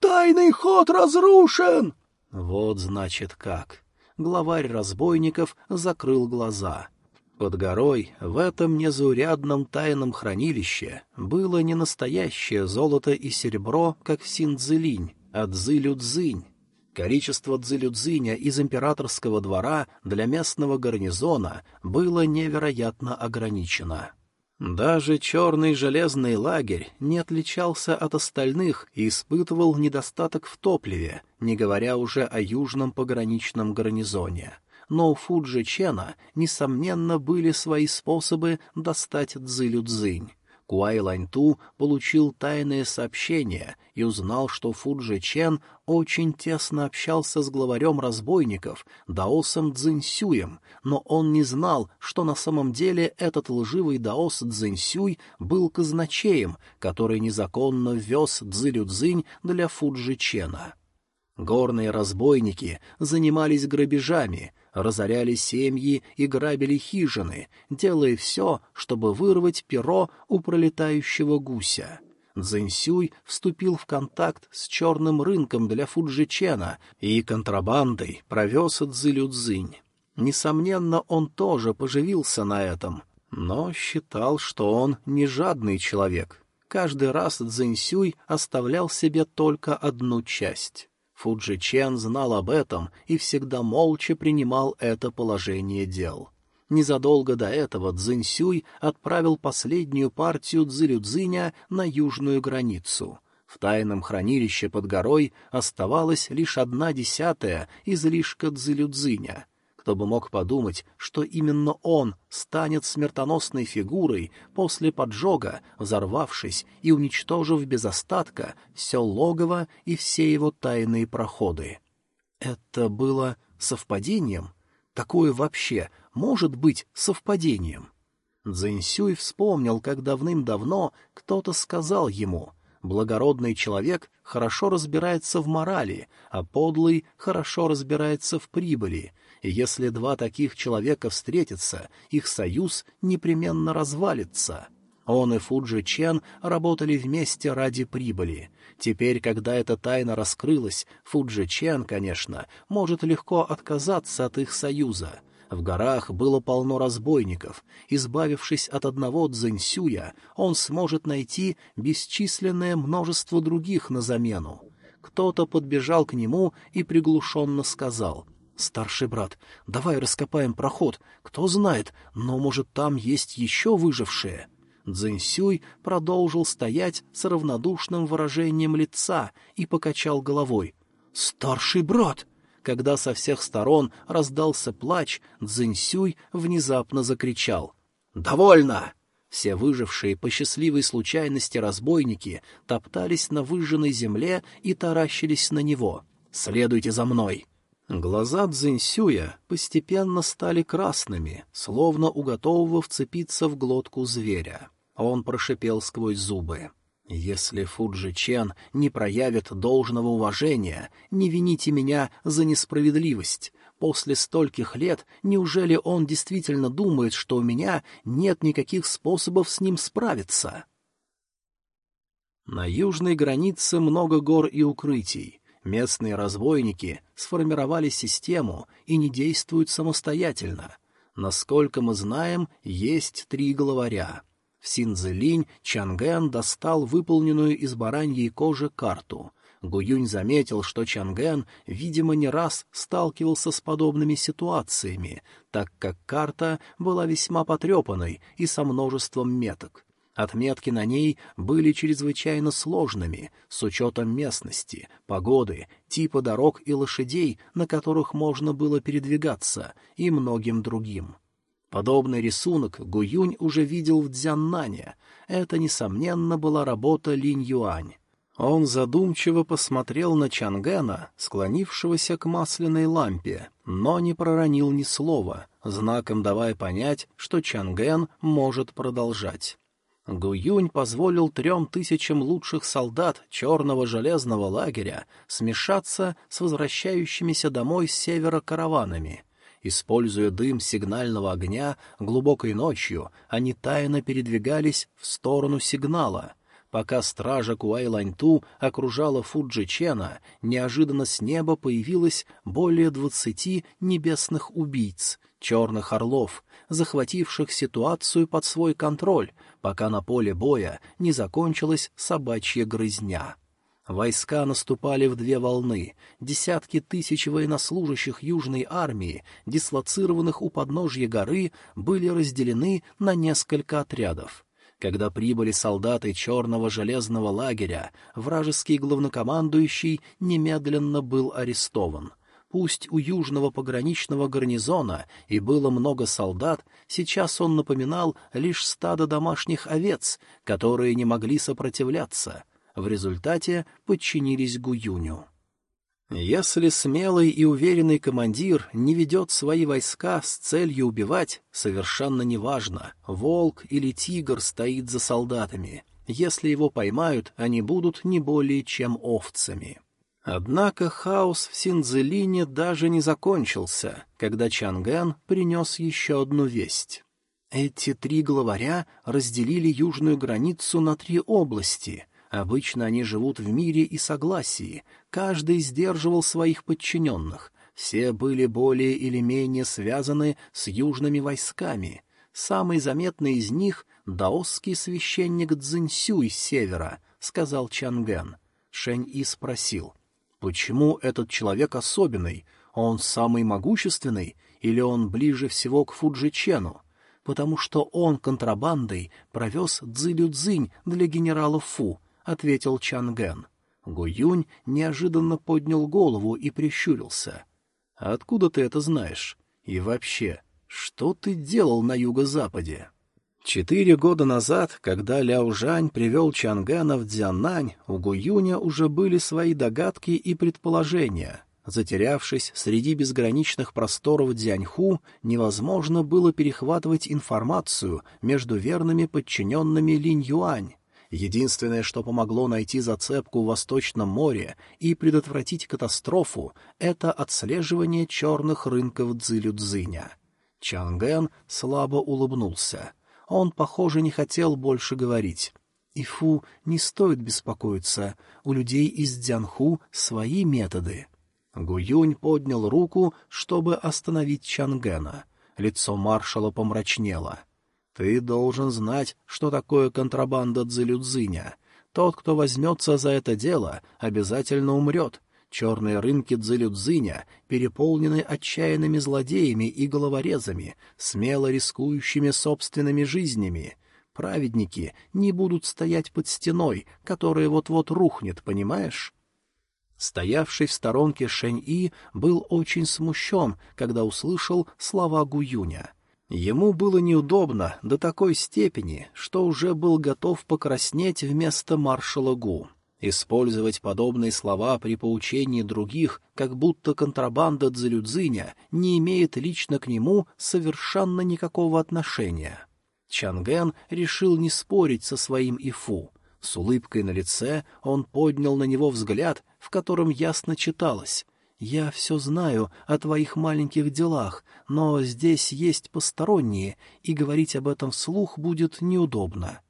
«Тайный ход разрушен!» Вот значит как главарь разбойников закрыл глаза. Под горой, в этом незаурядном тайном хранилище, было не настоящее золото и серебро, как в Синдзилинь, а Цзилю-Цзинь. Количество Цзилю-Цзиня из императорского двора для местного гарнизона было невероятно ограничено. Даже черный железный лагерь не отличался от остальных и испытывал недостаток в топливе, не говоря уже о южном пограничном гарнизоне. Но у Фуджи Чена, несомненно, были свои способы достать Цзилю-Цзинь. Куай Ланьту получил тайное сообщение и узнал, что Фуджи Чен очень тесно общался с главарем разбойников, даосом Цзиньсюем, но он не знал, что на самом деле этот лживый даос Цзиньсюй был казначеем, который незаконно ввез Цзилю-Цзинь для Фуджи Чена. Горные разбойники занимались грабежами, разоряли семьи и грабили хижины, делая все, чтобы вырвать перо у пролетающего гуся. Цзэньсюй вступил в контакт с черным рынком для Фуджичена и контрабандой провез Цзилюцзинь. Несомненно, он тоже поживился на этом, но считал, что он не жадный человек. Каждый раз Цзэньсюй оставлял себе только одну часть. Фуджи Чен знал об этом и всегда молча принимал это положение дел. Незадолго до этого Цзиньсюй отправил последнюю партию Цзилюцзиня на южную границу. В тайном хранилище под горой оставалась лишь одна десятая излишка Цзилюцзиня — кто бы мог подумать, что именно он станет смертоносной фигурой после поджога, взорвавшись и уничтожив без остатка все логово и все его тайные проходы. Это было совпадением? Такое вообще может быть совпадением? Цзэньсюй вспомнил, как давным-давно кто-то сказал ему — Благородный человек хорошо разбирается в морали, а подлый хорошо разбирается в прибыли, и если два таких человека встретятся, их союз непременно развалится. Он и Фуджи Чен работали вместе ради прибыли. Теперь, когда эта тайна раскрылась, Фуджи Чен, конечно, может легко отказаться от их союза. В горах было полно разбойников. Избавившись от одного Цзэньсюя, он сможет найти бесчисленное множество других на замену. Кто-то подбежал к нему и приглушенно сказал «Старший брат, давай раскопаем проход. Кто знает, но, может, там есть еще выжившие?» Цзиньсюй продолжил стоять с равнодушным выражением лица и покачал головой. «Старший брат!» Когда со всех сторон раздался плач, Цзиньсюй внезапно закричал. «Довольно!» Все выжившие по счастливой случайности разбойники топтались на выжженной земле и таращились на него. «Следуйте за мной!» Глаза Цзиньсюя постепенно стали красными, словно у готового вцепиться в глотку зверя. Он прошипел сквозь зубы. «Если Фуджи Чен не проявит должного уважения, не вините меня за несправедливость. После стольких лет неужели он действительно думает, что у меня нет никаких способов с ним справиться?» На южной границе много гор и укрытий. Местные разбойники сформировали систему и не действуют самостоятельно. Насколько мы знаем, есть три главаря. В Синзелинь Чанген достал выполненную из бараньей кожи карту. Гуюнь заметил, что Чанген, видимо, не раз сталкивался с подобными ситуациями, так как карта была весьма потрепанной и со множеством меток. Отметки на ней были чрезвычайно сложными, с учетом местности, погоды, типа дорог и лошадей, на которых можно было передвигаться, и многим другим. Подобный рисунок Гуюнь уже видел в Дзяннане. Это, несомненно, была работа Линь Юань. Он задумчиво посмотрел на Чангена, склонившегося к масляной лампе, но не проронил ни слова, знаком давая понять, что Чанген может продолжать. Гуюнь позволил трем тысячам лучших солдат черного железного лагеря смешаться с возвращающимися домой с севера караванами. Используя дым сигнального огня, глубокой ночью они тайно передвигались в сторону сигнала. Пока стража Куайланьту окружала Фуджи Чена, неожиданно с неба появилось более двадцати небесных убийц, черных орлов, захвативших ситуацию под свой контроль, пока на поле боя не закончилась собачья грызня. Войска наступали в две волны. Десятки тысяч военнослужащих Южной армии, дислоцированных у подножья горы, были разделены на несколько отрядов. Когда прибыли солдаты черного железного лагеря, вражеский главнокомандующий немедленно был арестован — Пусть у южного пограничного гарнизона и было много солдат, сейчас он напоминал лишь стадо домашних овец, которые не могли сопротивляться. В результате подчинились Гуюню. Если смелый и уверенный командир не ведет свои войска с целью убивать, совершенно неважно, волк или тигр стоит за солдатами. Если его поймают, они будут не более чем овцами. Однако хаос в Синзелине даже не закончился, когда Чангэн принес еще одну весть. Эти три главаря разделили южную границу на три области. Обычно они живут в мире и согласии, каждый сдерживал своих подчиненных, все были более или менее связаны с южными войсками. Самый заметный из них — даосский священник Цзиньсюй с севера, — сказал Чангэн. Шэнь-И спросил — Почему этот человек особенный? Он самый могущественный или он ближе всего к Фуджичену? Потому что он контрабандой провез Цзилю-Цзинь для генерала Фу, — ответил Чанген. Гуюнь неожиданно поднял голову и прищурился. — Откуда ты это знаешь? И вообще, что ты делал на юго-западе? Четыре года назад, когда Ляо Жань привел Чангана в Дзянань, у Гуюня уже были свои догадки и предположения. Затерявшись среди безграничных просторов Дзяньху, невозможно было перехватывать информацию между верными подчиненными Линь Юань. Единственное, что помогло найти зацепку в Восточном море и предотвратить катастрофу, это отслеживание черных рынков Цзилю-Цзиня. Чангэн слабо улыбнулся — он, похоже, не хотел больше говорить. Ифу не стоит беспокоиться, у людей из Дзянху свои методы. Гуюнь поднял руку, чтобы остановить Чангена. Лицо маршала помрачнело. «Ты должен знать, что такое контрабанда Цзилюдзиня. Тот, кто возьмется за это дело, обязательно умрет. Черные рынки Цзилюдзиня переполнены отчаянными злодеями и головорезами, смело рискующими собственными жизнями. Праведники не будут стоять под стеной, которая вот-вот рухнет, понимаешь? Стоявший в сторонке Шэнь-И был очень смущен, когда услышал слова Гуюня. Ему было неудобно до такой степени, что уже был готов покраснеть вместо маршала Гу. Использовать подобные слова при поучении других, как будто контрабанда Цзэлюдзиня не имеет лично к нему совершенно никакого отношения. Чанген решил не спорить со своим Ифу. С улыбкой на лице он поднял на него взгляд, в котором ясно читалось «Я все знаю о твоих маленьких делах, но здесь есть посторонние, и говорить об этом вслух будет неудобно».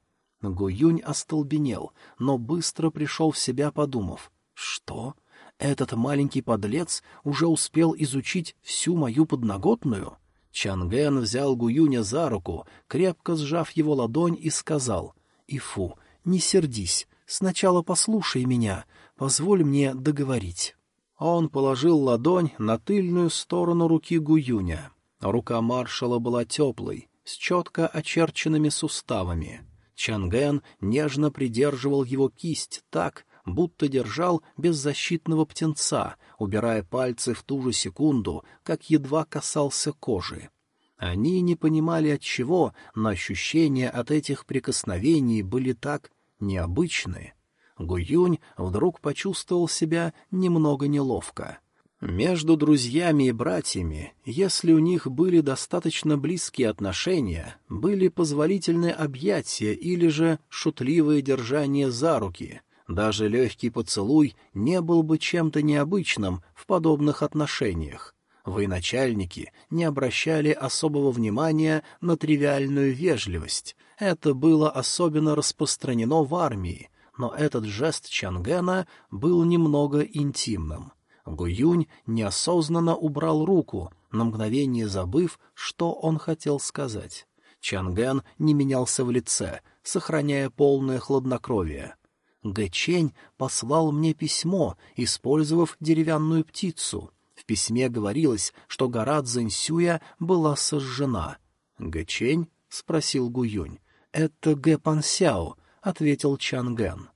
Гуюнь остолбенел, но быстро пришел в себя, подумав. «Что? Этот маленький подлец уже успел изучить всю мою подноготную?» Чанген взял Гуюня за руку, крепко сжав его ладонь, и сказал. «Ифу, не сердись, сначала послушай меня, позволь мне договорить». Он положил ладонь на тыльную сторону руки Гуюня. Рука маршала была теплой, с четко очерченными суставами. Чанген нежно придерживал его кисть так, будто держал беззащитного птенца, убирая пальцы в ту же секунду, как едва касался кожи. Они не понимали от чего, но ощущения от этих прикосновений были так необычны. Гуюнь вдруг почувствовал себя немного неловко. Между друзьями и братьями, если у них были достаточно близкие отношения, были позволительные объятия или же шутливое держание за руки. Даже легкий поцелуй не был бы чем-то необычным в подобных отношениях. Военачальники не обращали особого внимания на тривиальную вежливость. Это было особенно распространено в армии, но этот жест Чангена был немного интимным — Гуюнь неосознанно убрал руку, на мгновение забыв, что он хотел сказать. Чангэн не менялся в лице, сохраняя полное хладнокровие. Гэчень послал мне письмо, использовав деревянную птицу. В письме говорилось, что гора Цзэньсюя была сожжена. «Гэчень?» — спросил Гуюнь. «Это Гэ Пансяо», — ответил Чангэн.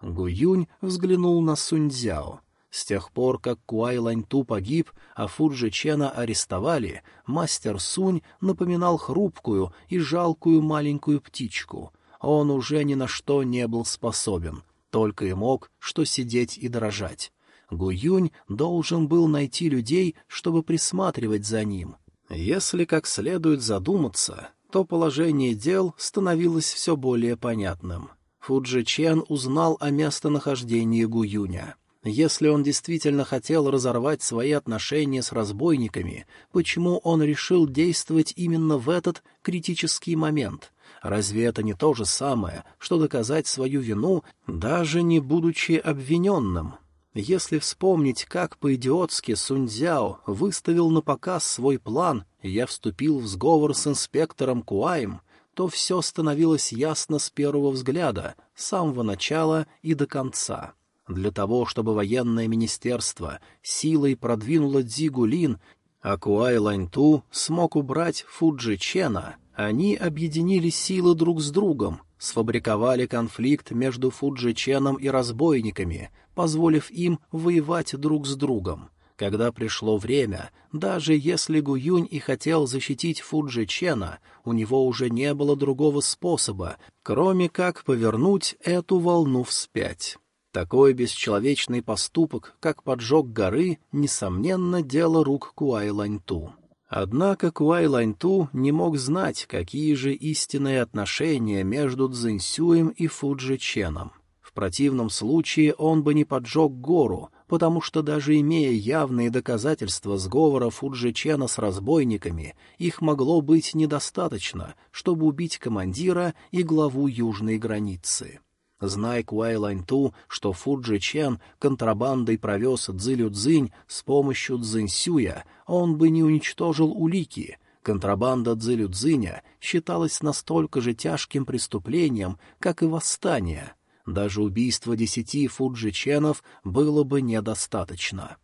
Гуюнь взглянул на Суньцзяо. С тех пор, как Куай Ланьту погиб, а Фуджи Чена арестовали, мастер Сунь напоминал хрупкую и жалкую маленькую птичку. Он уже ни на что не был способен, только и мог что сидеть и дрожать. Гуюнь должен был найти людей, чтобы присматривать за ним. Если как следует задуматься, то положение дел становилось все более понятным. Фуджи Чен узнал о местонахождении Гуюня. Если он действительно хотел разорвать свои отношения с разбойниками, почему он решил действовать именно в этот критический момент? Разве это не то же самое, что доказать свою вину, даже не будучи обвиненным? Если вспомнить, как по-идиотски Суньцзяо выставил на показ свой план, и я вступил в сговор с инспектором Куаем, то все становилось ясно с первого взгляда, с самого начала и до конца. Для того, чтобы военное министерство силой продвинуло Дзигулин, а Куай Ланьту смог убрать Фуджи Чена, они объединили силы друг с другом, сфабриковали конфликт между Фуджи Ченом и разбойниками, позволив им воевать друг с другом. Когда пришло время, даже если Гуюнь и хотел защитить Фуджи Чена, у него уже не было другого способа, кроме как повернуть эту волну вспять. Такой бесчеловечный поступок, как поджог горы, несомненно, дело рук Куай Ланьту. Однако Куай Ланьту не мог знать, какие же истинные отношения между Цзиньсюем и Фуджи Ченом. В противном случае он бы не поджег гору, потому что даже имея явные доказательства сговора Фуджи Чена с разбойниками, их могло быть недостаточно, чтобы убить командира и главу южной границы. Зная Куай Ланьту, что Фуджи Чен контрабандой провез Цзилю Цзинь с помощью Цзиньсюя, он бы не уничтожил улики. Контрабанда Цзилю Цзиня считалась настолько же тяжким преступлением, как и восстание. Даже убийство десяти Фуджи Ченов было бы недостаточно.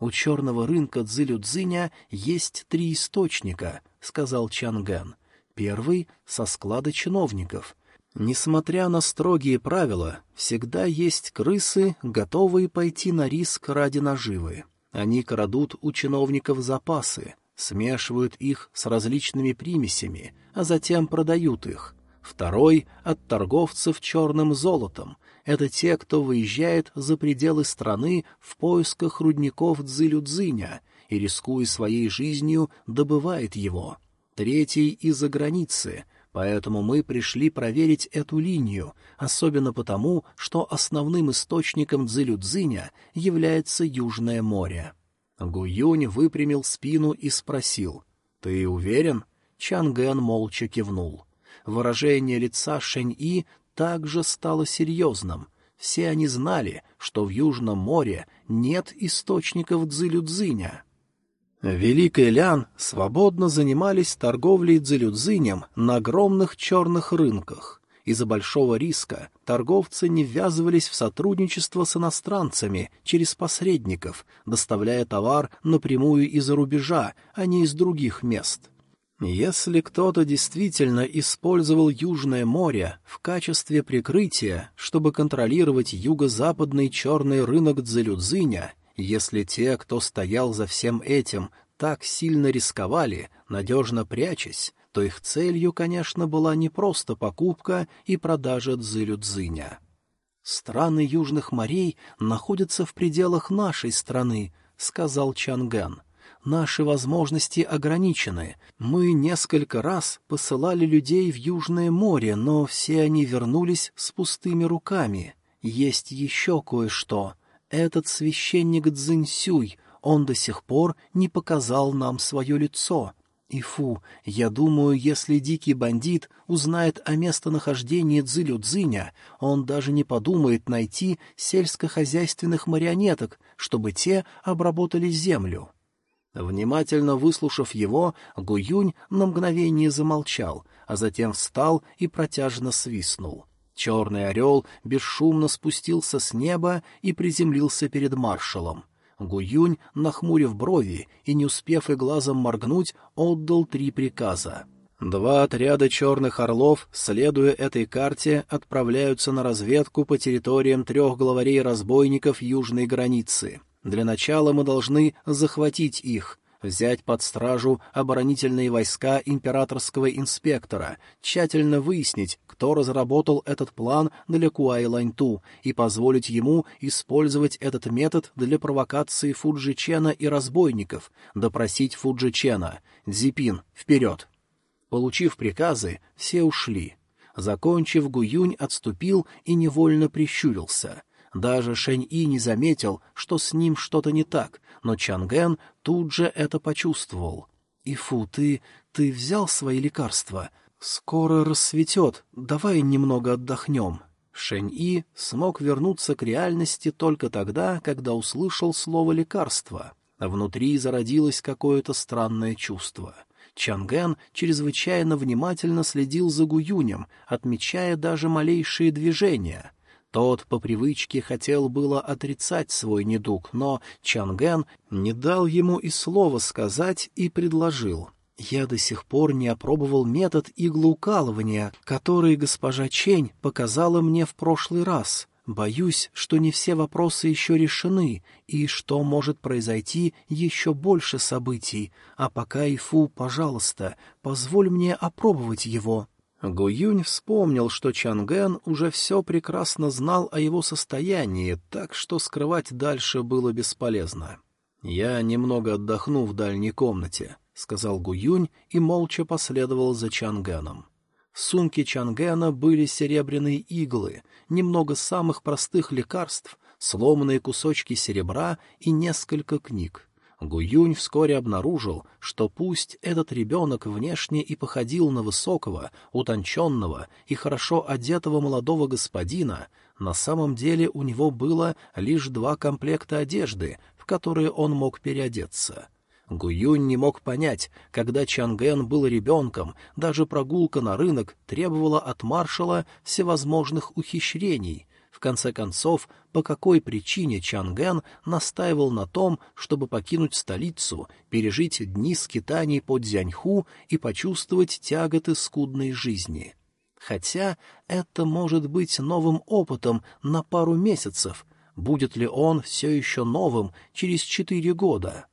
«У черного рынка Цзилю Цзиня есть три источника», — сказал Чанген. «Первый — со склада чиновников». Несмотря на строгие правила, всегда есть крысы, готовые пойти на риск ради наживы. Они крадут у чиновников запасы, смешивают их с различными примесями, а затем продают их. Второй — от торговцев черным золотом. Это те, кто выезжает за пределы страны в поисках рудников Цзилю-Цзиня и, рискуя своей жизнью, добывает его. Третий — из-за границы — Поэтому мы пришли проверить эту линию, особенно потому, что основным источником Цзилюдзиня является Южное море. Гуюнь выпрямил спину и спросил. «Ты уверен?» Чангэн молча кивнул. Выражение лица Шэнь-И также стало серьезным. Все они знали, что в Южном море нет источников Цзилюдзиня. Великий Лян свободно занимались торговлей дзелюдзинем на огромных черных рынках. Из-за большого риска торговцы не ввязывались в сотрудничество с иностранцами через посредников, доставляя товар напрямую из-за рубежа, а не из других мест. Если кто-то действительно использовал Южное море в качестве прикрытия, чтобы контролировать юго-западный черный рынок Дзелюдзиня, если те, кто стоял за всем этим, так сильно рисковали, надежно прячась, то их целью, конечно, была не просто покупка и продажа дзылю-дзыня. «Страны Южных морей находятся в пределах нашей страны», — сказал Чанган. «Наши возможности ограничены. Мы несколько раз посылали людей в Южное море, но все они вернулись с пустыми руками. Есть еще кое-что. Этот священник Цзиньсюй, он до сих пор не показал нам свое лицо. И фу, я думаю, если дикий бандит узнает о местонахождении Цзилю Цзиня, он даже не подумает найти сельскохозяйственных марионеток, чтобы те обработали землю. Внимательно выслушав его, Гуюнь на мгновение замолчал, а затем встал и протяжно свистнул. Черный орел бесшумно спустился с неба и приземлился перед маршалом. Гуюнь, нахмурив брови и не успев и глазом моргнуть, отдал три приказа. Два отряда черных орлов, следуя этой карте, отправляются на разведку по территориям трех главарей разбойников южной границы. Для начала мы должны захватить их, взять под стражу оборонительные войска императорского инспектора, тщательно выяснить, кто разработал этот план для Куай-Ланьту, и позволить ему использовать этот метод для провокации Фуджичена и разбойников, допросить Фуджичена. Дзипин, вперед! Получив приказы, все ушли. Закончив, Гуюнь отступил и невольно прищурился — даже Шэнь-И не заметил, что с ним что-то не так, но Чанген тут же это почувствовал. «Ифу, ты... ты взял свои лекарства? Скоро рассветет, давай немного отдохнем». Шэнь-И смог вернуться к реальности только тогда, когда услышал слово «лекарство». Внутри зародилось какое-то странное чувство. Чанген чрезвычайно внимательно следил за Гуюнем, отмечая даже малейшие движения — тот по привычке хотел было отрицать свой недуг, но Чанген не дал ему и слова сказать и предложил. «Я до сих пор не опробовал метод иглоукалывания, который госпожа Чень показала мне в прошлый раз. Боюсь, что не все вопросы еще решены, и что может произойти еще больше событий. А пока, Ифу, пожалуйста, позволь мне опробовать его». Гуюнь вспомнил, что Чанген уже все прекрасно знал о его состоянии, так что скрывать дальше было бесполезно. «Я немного отдохну в дальней комнате», — сказал Гуюнь и молча последовал за Чангеном. В сумке Чангена были серебряные иглы, немного самых простых лекарств, сломанные кусочки серебра и несколько книг. Гуюнь вскоре обнаружил, что пусть этот ребенок внешне и походил на высокого, утонченного и хорошо одетого молодого господина, на самом деле у него было лишь два комплекта одежды, в которые он мог переодеться. Гуюнь не мог понять, когда Чанген был ребенком, даже прогулка на рынок требовала от маршала всевозможных ухищрений, в конце концов, по какой причине Чанген настаивал на том, чтобы покинуть столицу, пережить дни скитаний под Дзяньху и почувствовать тяготы скудной жизни. Хотя это может быть новым опытом на пару месяцев. Будет ли он все еще новым через четыре года?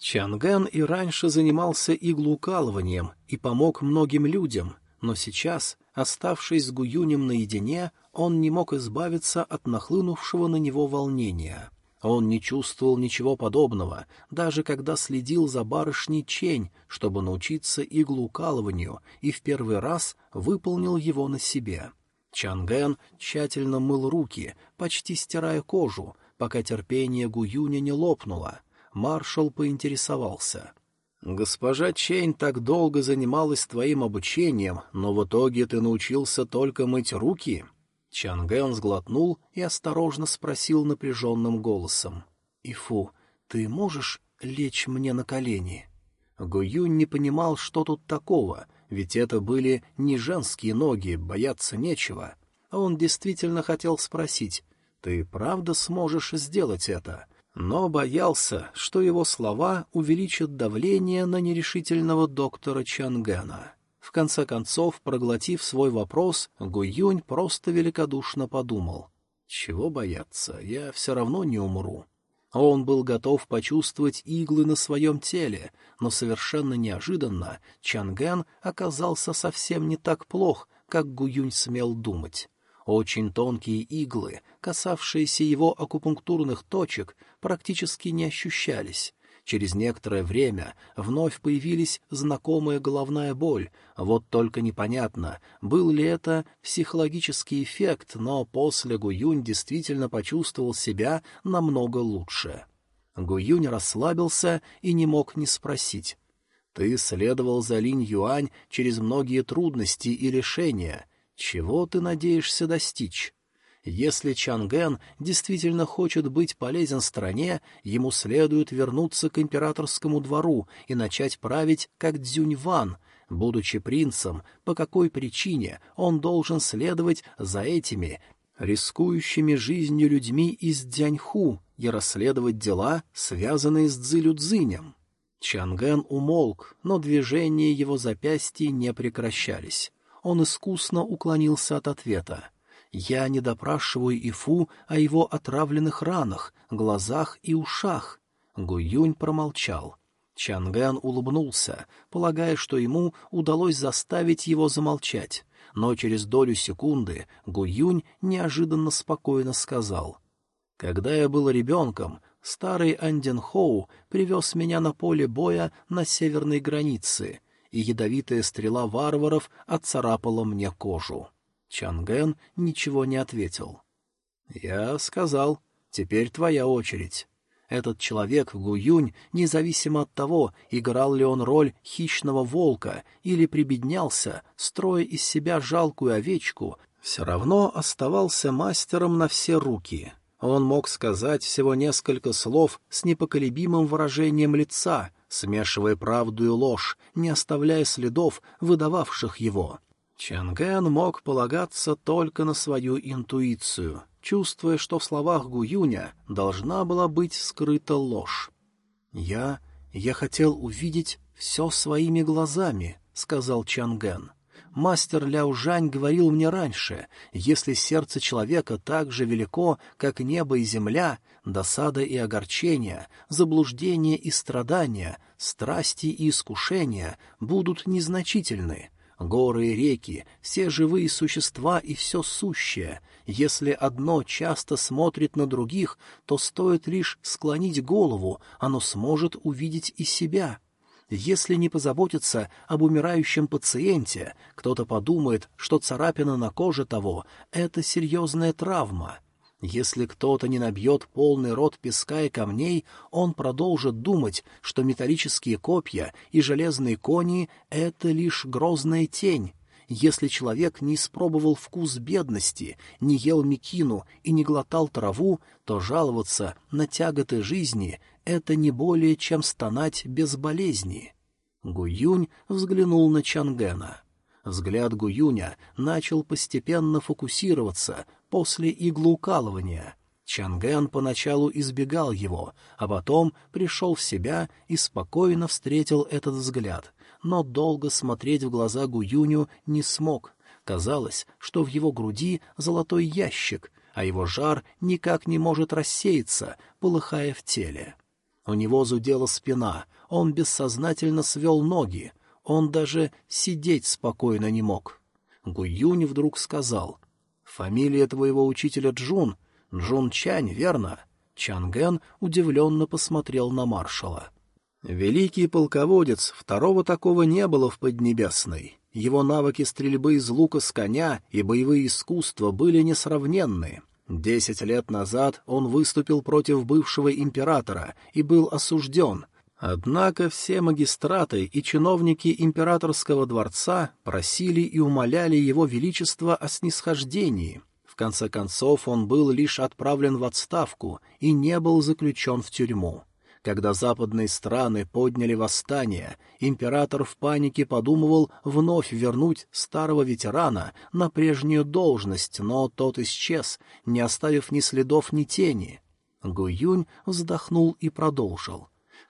Чанген и раньше занимался иглоукалыванием и помог многим людям, но сейчас, оставшись с Гуюнем наедине, он не мог избавиться от нахлынувшего на него волнения. Он не чувствовал ничего подобного, даже когда следил за барышней Чень, чтобы научиться иглоукалыванию, и в первый раз выполнил его на себе. Чанген тщательно мыл руки, почти стирая кожу, пока терпение Гуюня не лопнуло. Маршал поинтересовался. «Госпожа Чень так долго занималась твоим обучением, но в итоге ты научился только мыть руки?» Чангэн сглотнул и осторожно спросил напряженным голосом. «Ифу, ты можешь лечь мне на колени?» Гуюнь не понимал, что тут такого, ведь это были не женские ноги, бояться нечего. А он действительно хотел спросить, «Ты правда сможешь сделать это?» Но боялся, что его слова увеличат давление на нерешительного доктора Чангена. В конце концов, проглотив свой вопрос, Гуюнь просто великодушно подумал. «Чего бояться? Я все равно не умру». Он был готов почувствовать иглы на своем теле, но совершенно неожиданно Чанген оказался совсем не так плох, как Гуюнь смел думать. Очень тонкие иглы, касавшиеся его акупунктурных точек, практически не ощущались. Через некоторое время вновь появились знакомая головная боль, вот только непонятно, был ли это психологический эффект, но после Гуюнь действительно почувствовал себя намного лучше. Гуюнь расслабился и не мог не спросить. «Ты следовал за Линь Юань через многие трудности и лишения. Чего ты надеешься достичь?» Если Чанген действительно хочет быть полезен стране, ему следует вернуться к императорскому двору и начать править как Дзюньван. Будучи принцем, по какой причине он должен следовать за этими, рискующими жизнью людьми из Дзяньху, и расследовать дела, связанные с Цзилюдзинем? Чанген умолк, но движения его запястья не прекращались. Он искусно уклонился от ответа. «Я не допрашиваю Ифу о его отравленных ранах, глазах и ушах». Гуюнь промолчал. Чангэн улыбнулся, полагая, что ему удалось заставить его замолчать. Но через долю секунды Гуюнь неожиданно спокойно сказал. «Когда я был ребенком, старый Анден Хоу привез меня на поле боя на северной границе, и ядовитая стрела варваров отцарапала мне кожу. Чанген ничего не ответил. «Я сказал, теперь твоя очередь». Этот человек, Гуюнь, независимо от того, играл ли он роль хищного волка или прибеднялся, строя из себя жалкую овечку, все равно оставался мастером на все руки. Он мог сказать всего несколько слов с непоколебимым выражением лица, смешивая правду и ложь, не оставляя следов, выдававших его. Чангэн мог полагаться только на свою интуицию, чувствуя, что в словах Гуюня должна была быть скрыта ложь. «Я... я хотел увидеть все своими глазами», — сказал Чангэн. Мастер Ляо Жань говорил мне раньше, если сердце человека так же велико, как небо и земля, досада и огорчение, заблуждение и страдания, страсти и искушения будут незначительны. Горы и реки, все живые существа и все сущее. Если одно часто смотрит на других, то стоит лишь склонить голову, оно сможет увидеть и себя. Если не позаботиться об умирающем пациенте, кто-то подумает, что царапина на коже того — это серьезная травма. Если кто-то не набьет полный рот песка и камней, он продолжит думать, что металлические копья и железные кони — это лишь грозная тень. Если человек не испробовал вкус бедности, не ел мекину и не глотал траву, то жаловаться на тяготы жизни это не более, чем стонать без болезни. Гуюнь взглянул на Чангена. Взгляд Гуюня начал постепенно фокусироваться после иглоукалывания. Чанген поначалу избегал его, а потом пришел в себя и спокойно встретил этот взгляд, но долго смотреть в глаза Гуюню не смог. Казалось, что в его груди золотой ящик, а его жар никак не может рассеяться, полыхая в теле. У него зудела спина, он бессознательно свел ноги, он даже сидеть спокойно не мог. Гуюнь вдруг сказал, «Фамилия твоего учителя Джун? Джун Чань, верно?» Чанген удивленно посмотрел на маршала. «Великий полководец, второго такого не было в Поднебесной. Его навыки стрельбы из лука с коня и боевые искусства были несравненны. Десять лет назад он выступил против бывшего императора и был осужден. Однако все магистраты и чиновники императорского дворца просили и умоляли его величество о снисхождении. В конце концов он был лишь отправлен в отставку и не был заключен в тюрьму. Когда западные страны подняли восстание, император в панике подумывал вновь вернуть старого ветерана на прежнюю должность, но тот исчез, не оставив ни следов, ни тени. Гуюнь вздохнул и продолжил.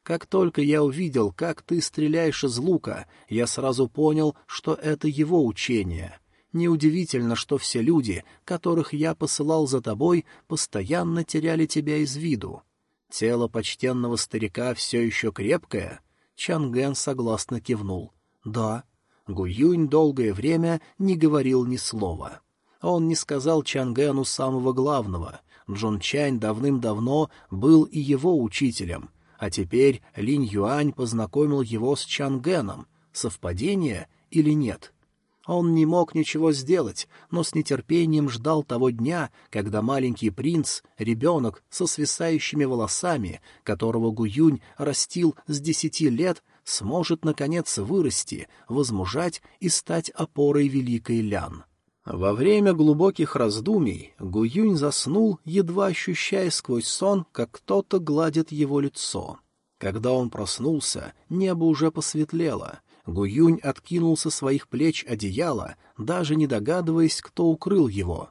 «Как только я увидел, как ты стреляешь из лука, я сразу понял, что это его учение». Неудивительно, что все люди, которых я посылал за тобой, постоянно теряли тебя из виду. Тело почтенного старика все еще крепкое? Чанген согласно кивнул. Да. Гуюнь долгое время не говорил ни слова. Он не сказал Чангену самого главного. Джон Чань давным-давно был и его учителем, а теперь Линь Юань познакомил его с Чангеном. Совпадение или нет? — он не мог ничего сделать, но с нетерпением ждал того дня, когда маленький принц, ребенок со свисающими волосами, которого Гуюнь растил с десяти лет, сможет, наконец, вырасти, возмужать и стать опорой великой Лян. Во время глубоких раздумий Гуюнь заснул, едва ощущая сквозь сон, как кто-то гладит его лицо. Когда он проснулся, небо уже посветлело — Гуюнь откинул со своих плеч одеяло, даже не догадываясь, кто укрыл его.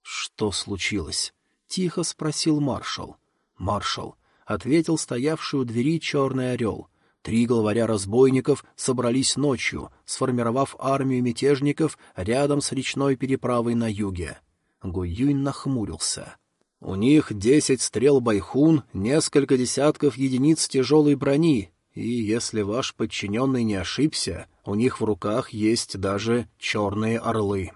«Что случилось?» — тихо спросил маршал. «Маршал», — ответил стоявший у двери черный орел. Три главаря разбойников собрались ночью, сформировав армию мятежников рядом с речной переправой на юге. Гуюнь нахмурился. У них десять стрел байхун, несколько десятков единиц тяжелой брони, и, если ваш подчиненный не ошибся, у них в руках есть даже черные орлы.